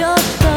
job done.